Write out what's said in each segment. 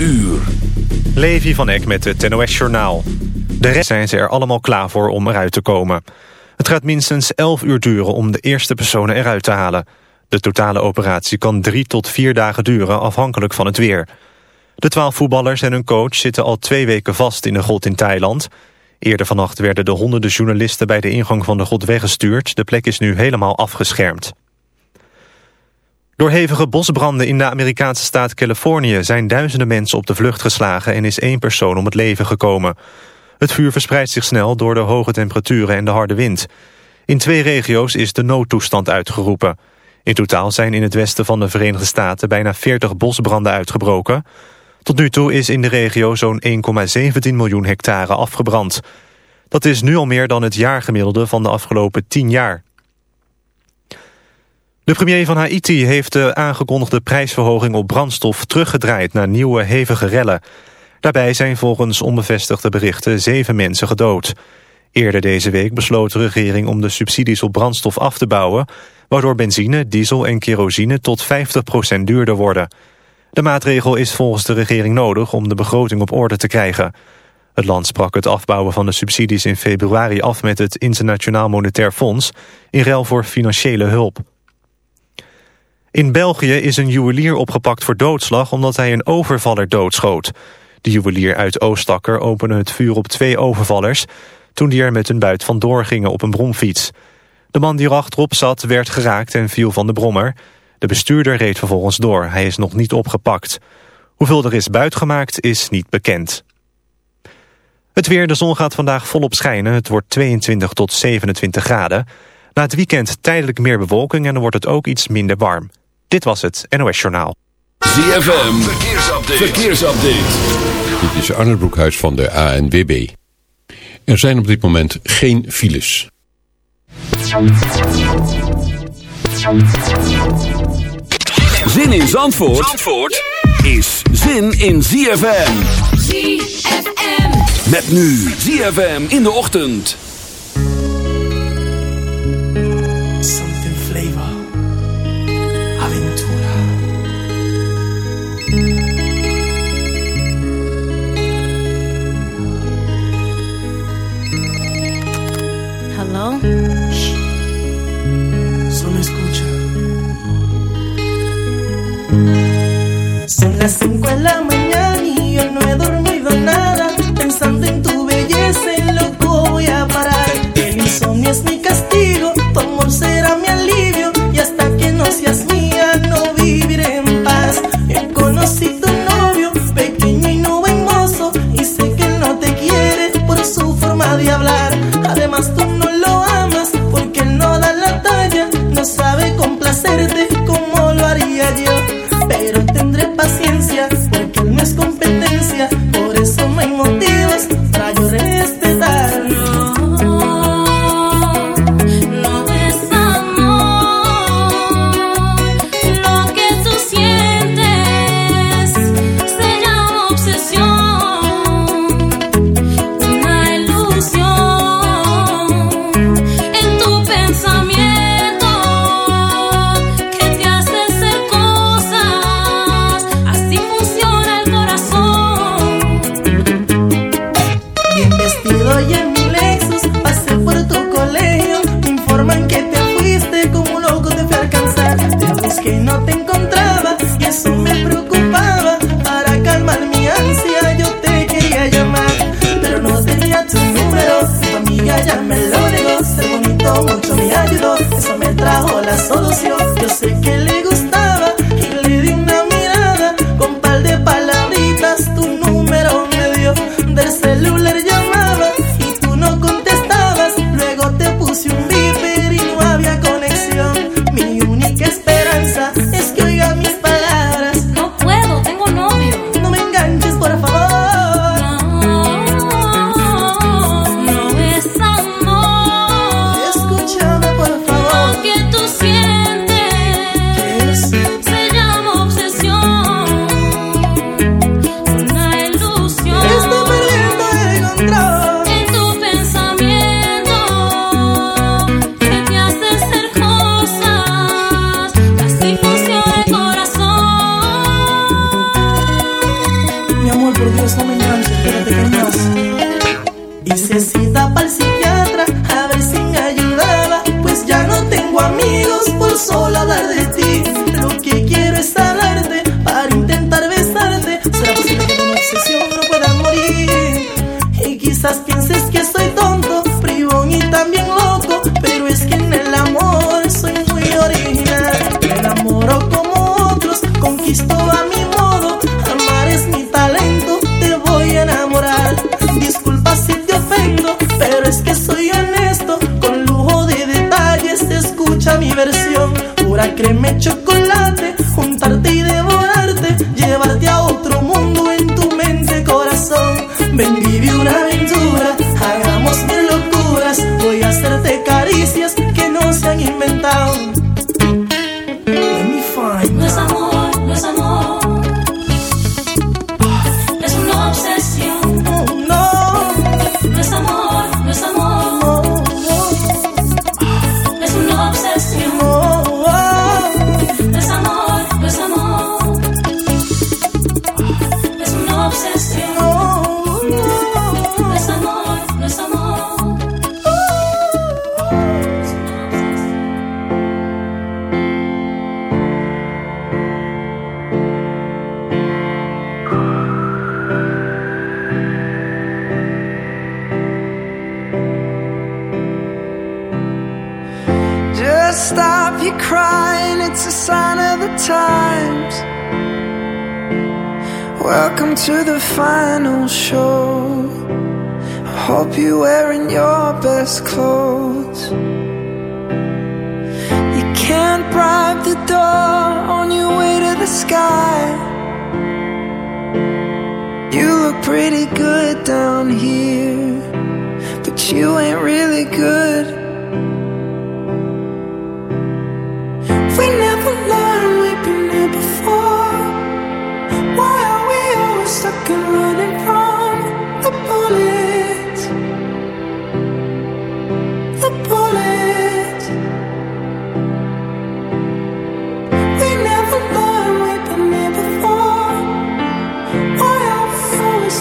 uur. Levi van Eck met het NOS Journaal. De rest zijn ze er allemaal klaar voor om eruit te komen. Het gaat minstens 11 uur duren om de eerste personen eruit te halen. De totale operatie kan drie tot vier dagen duren afhankelijk van het weer. De twaalf voetballers en hun coach zitten al twee weken vast in de grot in Thailand. Eerder vannacht werden de honderden journalisten bij de ingang van de grot weggestuurd. De plek is nu helemaal afgeschermd. Door hevige bosbranden in de Amerikaanse staat Californië... zijn duizenden mensen op de vlucht geslagen en is één persoon om het leven gekomen. Het vuur verspreidt zich snel door de hoge temperaturen en de harde wind. In twee regio's is de noodtoestand uitgeroepen. In totaal zijn in het westen van de Verenigde Staten... bijna 40 bosbranden uitgebroken. Tot nu toe is in de regio zo'n 1,17 miljoen hectare afgebrand. Dat is nu al meer dan het jaargemiddelde van de afgelopen 10 jaar. De premier van Haiti heeft de aangekondigde prijsverhoging op brandstof teruggedraaid naar nieuwe hevige rellen. Daarbij zijn volgens onbevestigde berichten zeven mensen gedood. Eerder deze week besloot de regering om de subsidies op brandstof af te bouwen... waardoor benzine, diesel en kerosine tot 50% duurder worden. De maatregel is volgens de regering nodig om de begroting op orde te krijgen. Het land sprak het afbouwen van de subsidies in februari af met het Internationaal Monetair Fonds... in ruil voor financiële hulp. In België is een juwelier opgepakt voor doodslag omdat hij een overvaller doodschoot. De juwelier uit Oostakker opende het vuur op twee overvallers... toen die er met hun buit vandoor gingen op een bromfiets. De man die erachterop zat werd geraakt en viel van de brommer. De bestuurder reed vervolgens door. Hij is nog niet opgepakt. Hoeveel er is buitgemaakt is niet bekend. Het weer, de zon gaat vandaag volop schijnen. Het wordt 22 tot 27 graden. Na het weekend tijdelijk meer bewolking en dan wordt het ook iets minder warm. Dit was het NOS Journaal. ZFM, verkeersupdate. verkeersupdate. Dit is Arne Broekhuis van de ANWB. Er zijn op dit moment geen files. Zin in Zandvoort, Zandvoort is zin in ZFM. ZFM. Met nu ZFM in de ochtend. Hello? Solo escucha. Son las 5 de la mañana y yo no he dormido nada. Pensando en tu belleza, en loco voy a parar. El insomnio es mi castigo, tu amor será mi alivio. Y hasta que no seas mía, no viviré en paz. Yo conocí serdi Dura creme chocolate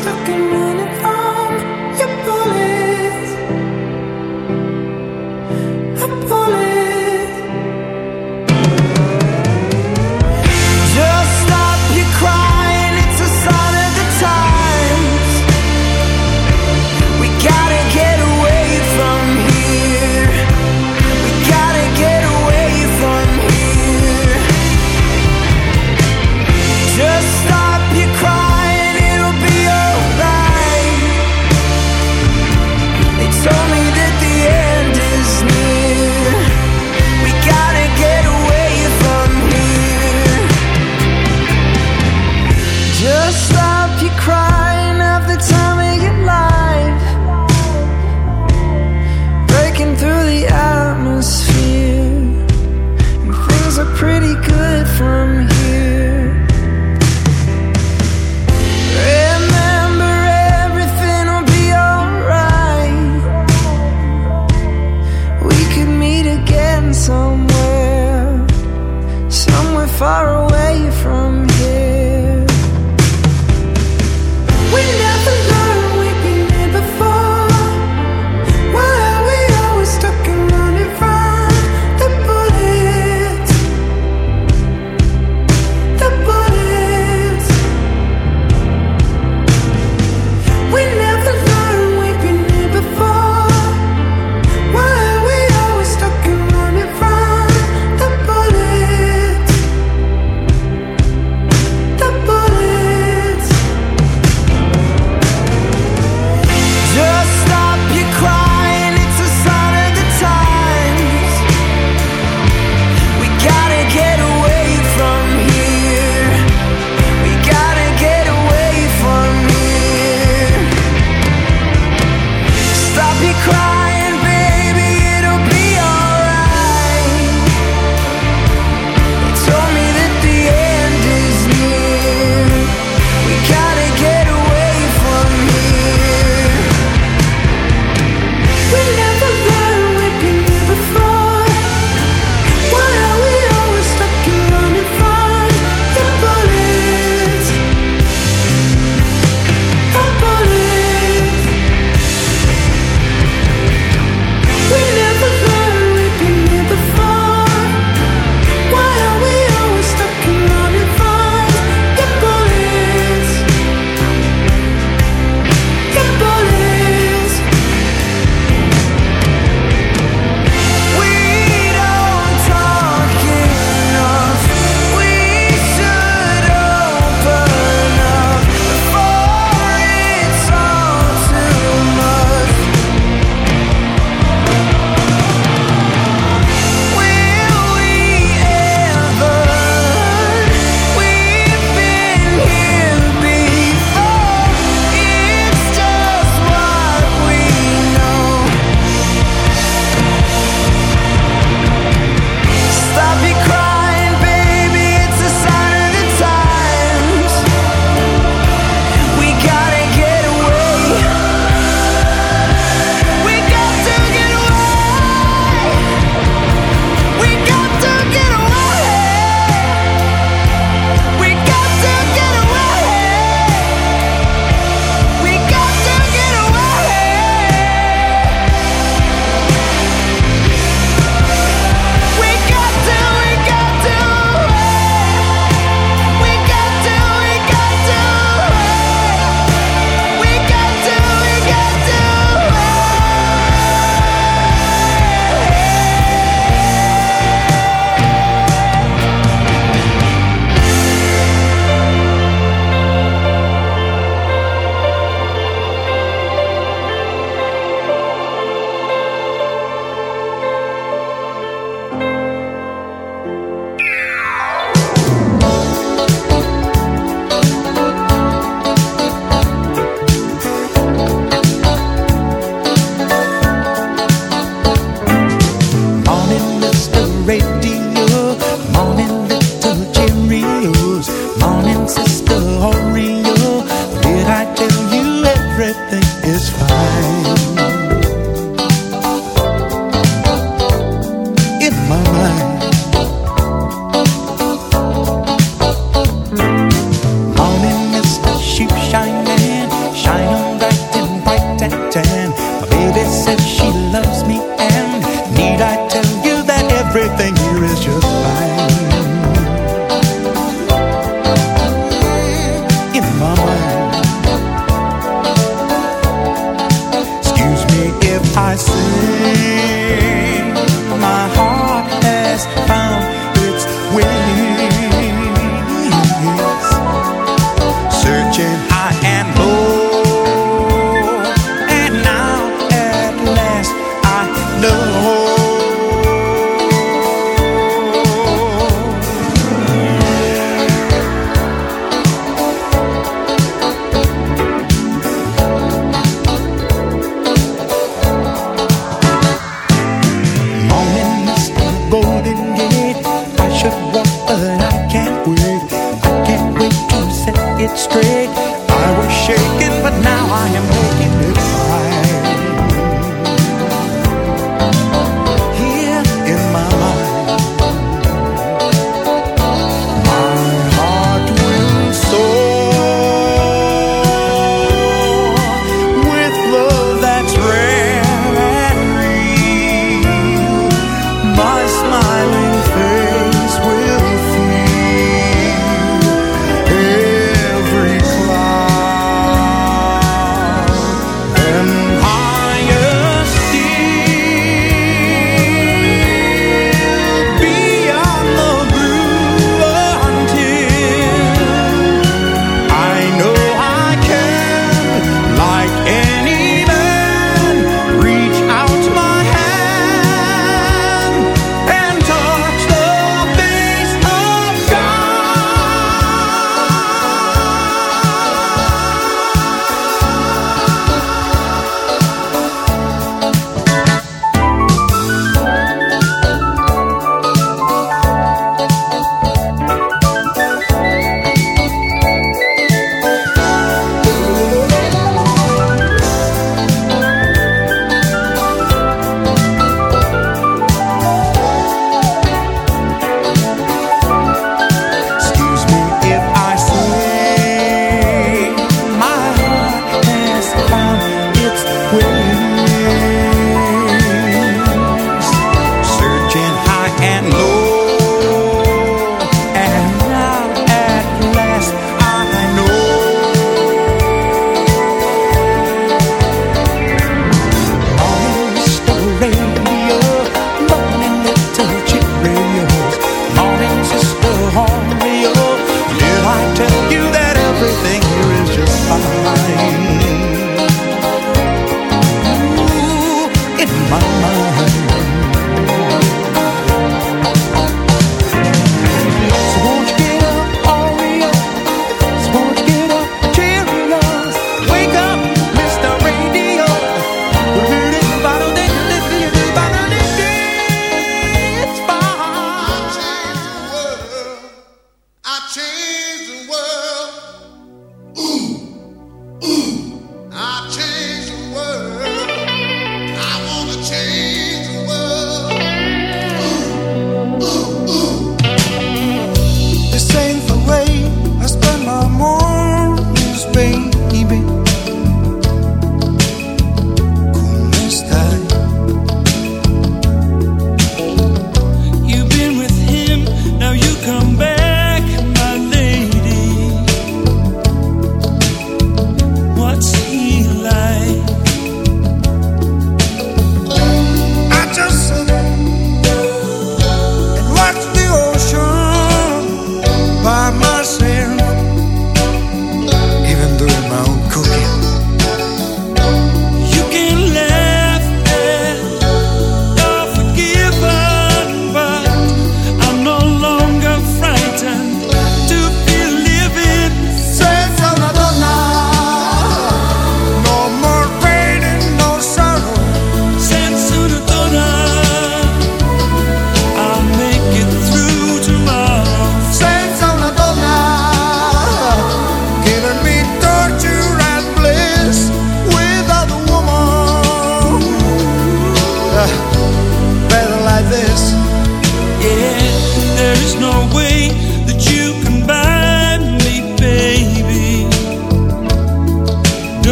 stuck in running.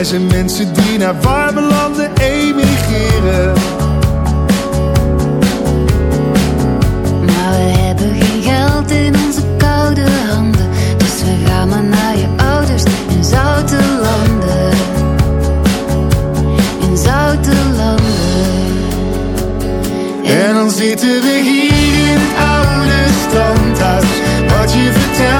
Er zijn mensen die naar warme landen emigreren. Maar we hebben geen geld in onze koude handen. Dus we gaan maar naar je ouders in zoute landen. In zoute landen. En dan zitten we hier in het oude standhuis. Wat je vertelt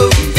you.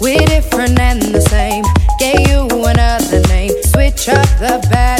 We're different and the same. Gave you another name. Switch up the bad.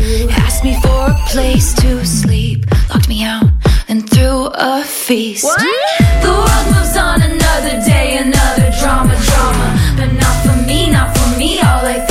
asked me for a place to sleep, locked me out, and threw a feast. The world moves on another day, another drama, drama. But not for me, not for me. All I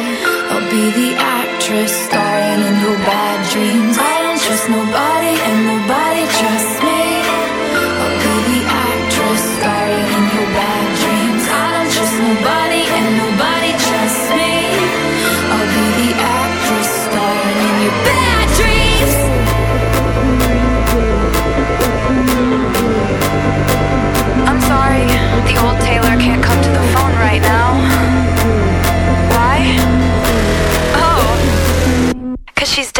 Be the actress starring in your bad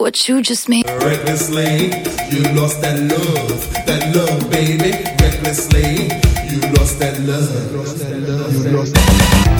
What you just made. Recklessly, you lost that love, that love, baby. Recklessly, you lost that love. You lost Standing